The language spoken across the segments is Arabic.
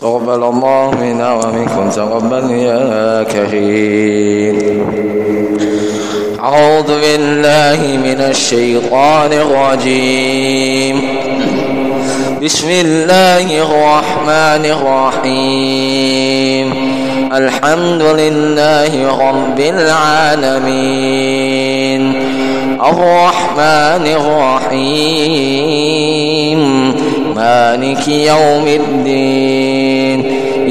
تقبل الله منا ومنكم تقبل يا كريم. أعوذ بالله من الشيطان الرجيم. بسم الله الرحمن الرحيم. الحمد لله رب العالمين. الرحمن الرحيم. مالك يوم الدين.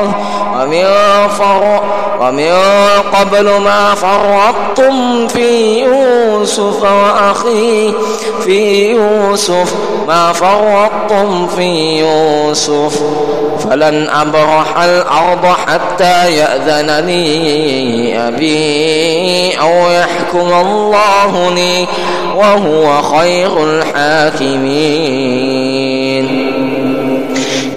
الله. ومن, فر ومن قبل ما فرطتم في يوسف وأخيه في يوسف ما فرطتم في يوسف. فلن أبرح الأرض حتى يأذن لي أبي أو يحكم الله لي وهو خير الحاكمين.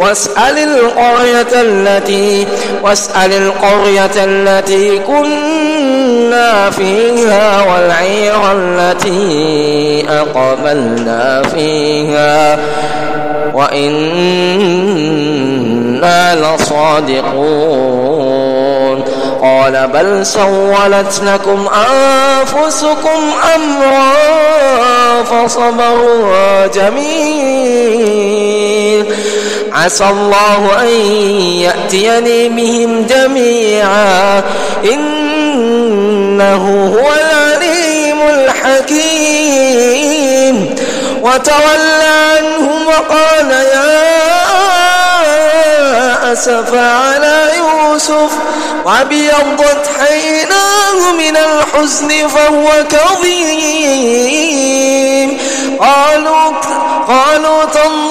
واسأل القرية التي واسأل القرية التي كنا فيها والعير التي أقبلنا فيها. وإنا لصادقون. قال بل سولت لكم أنفسكم أمرا فصبر جميل عسى الله أن يأتيني بهم جميعا. إنه هو العليم الحكيم. وتولى عنهم وقال يا أسف على يوسف. وأبيضت عيناه من الحزن فهو كظيم. قالوا قالوا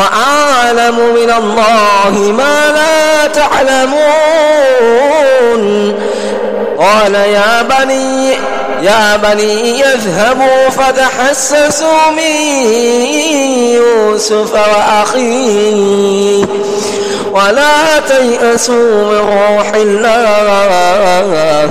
وأعلم من الله ما لا تعلمون. قال يا بني يا بني يذهبوا فتحسسوا من يوسف وأخيه. ولا تيأسوا من روح الله.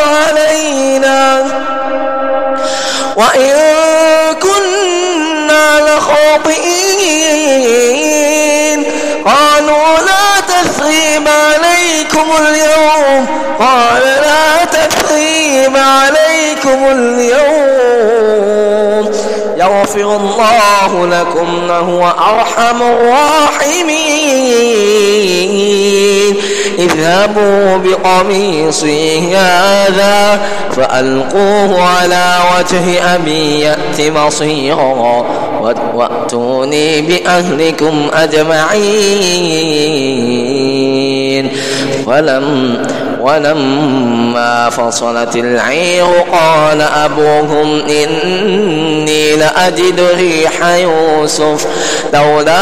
علينا. وإن كنا لخاطئين. قالوا لا تثريب عليكم اليوم. قال لا تثريب عليكم اليوم. يغفر الله لكم وهو أرحم الراحمين. اذهبوا بقميصي هذا فألقوه على وجه أبي يأت بصيرا وأتوني بأهلكم أجمعين. فلم ولما فصلت العير قال أبوهم إني لأجد ريح يوسف لولا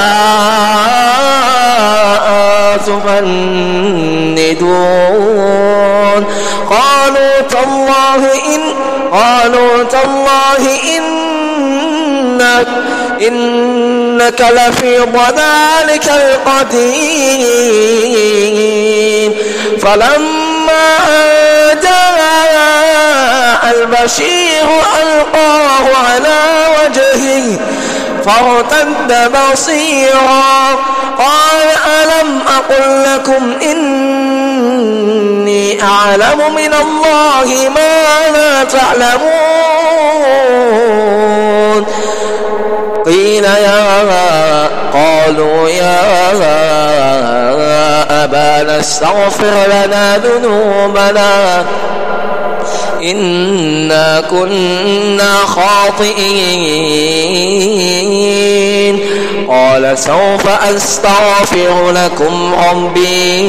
تفندون. قالوا تالله إن قالوا تالله إنك إنك لفي ضلالك القديم. فلما جاء البشير ألقاه على وجهه فارتد بصيرا قال ألم أقل لكم إني أعلم من الله ما لا تعلمون؟ قيل يا قالوا يا أبانا استغفر لنا ذنوبنا. إنا كنا خاطئين قال سوف أستغفر لكم ربي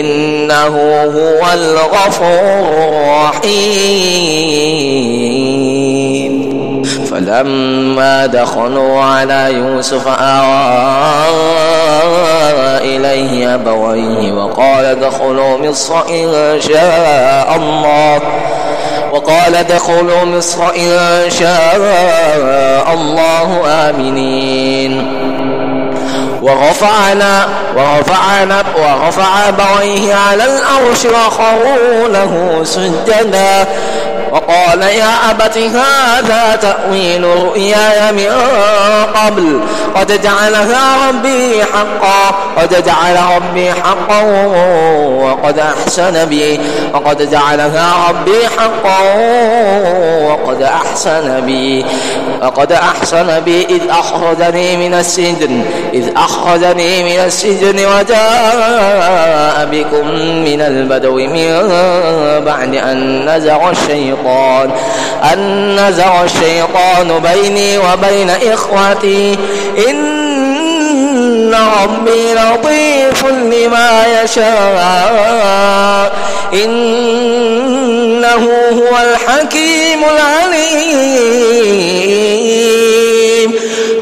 إنه هو الغفور الرحيم فلما دخلوا على يوسف آوى إليه أبويه وقال ادخلوا مصر إن شاء الله. وقال ادخلوا مصر إن شاء الله آمنين. ورفعنا ورفعنا ورفع أبويه على الأرش وخروا له سجدا. وقال يا أبت هذا تأويل رؤياي من قبل. قد جعلها ربي حقا قد جعل ربي حقا وقد أحسن بي. وقد جعلها ربي حقا وقد أحسن بي. وقد أحسن بي إذ أخرجني من السجن إذ أخرجني من السجن وجاء بكم من البدو من بعد أن نزغ الشيطان أن نزغ الشيطان بيني وبين إخوتي إن ربي لطيف لما يشاء إنه هو الحكيم العليم.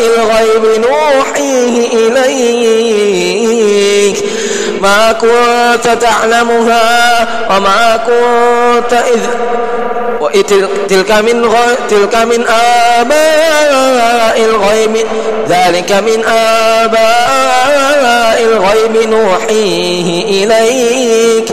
الغيب نوحيه إليك. ما كنت تعلمها وما كنت إذ تلك من غ... تلك من آباء الغيب. ذلك من آباء الغيب نوحيه إليك.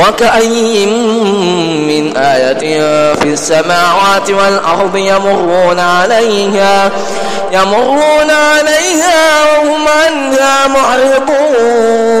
وكأي من آية في السماوات والأرض يمرون عليها يمرون عليها وهم عنها معرضون.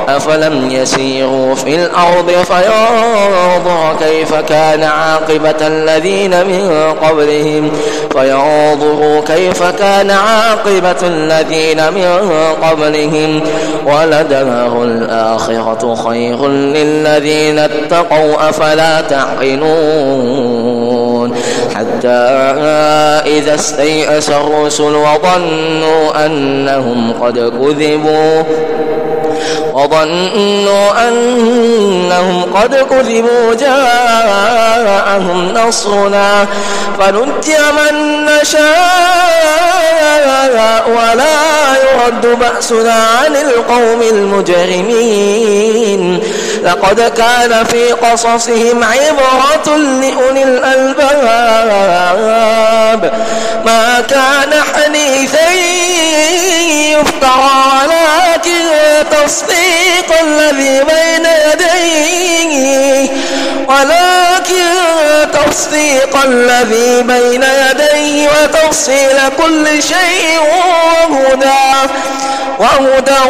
أفلم يسيروا في الأرض فينظر كيف كان عاقبة الذين من قبلهم فينظروا كيف كان عاقبة الذين من قبلهم ولدار الآخرة خير للذين اتقوا أفلا تعقلون حتى إذا استيأس الرسل وظنوا أنهم قد كذبوا وظنوا أنهم قد كذبوا جاءهم نصرنا فنجي من نشاء ولا يرد بأسنا عن القوم المجرمين. لقد كان في قصصهم عبرة لأولي الألباب. ما كان حديثا يفترى تصديق الذي بين يديه ولكن تصديق الذي بين يديه وتفصيل كل شيء وهدى وهدى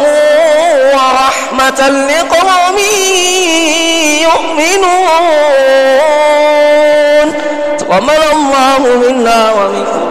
ورحمة لقوم يؤمنون. تقبل الله منا ومنكم.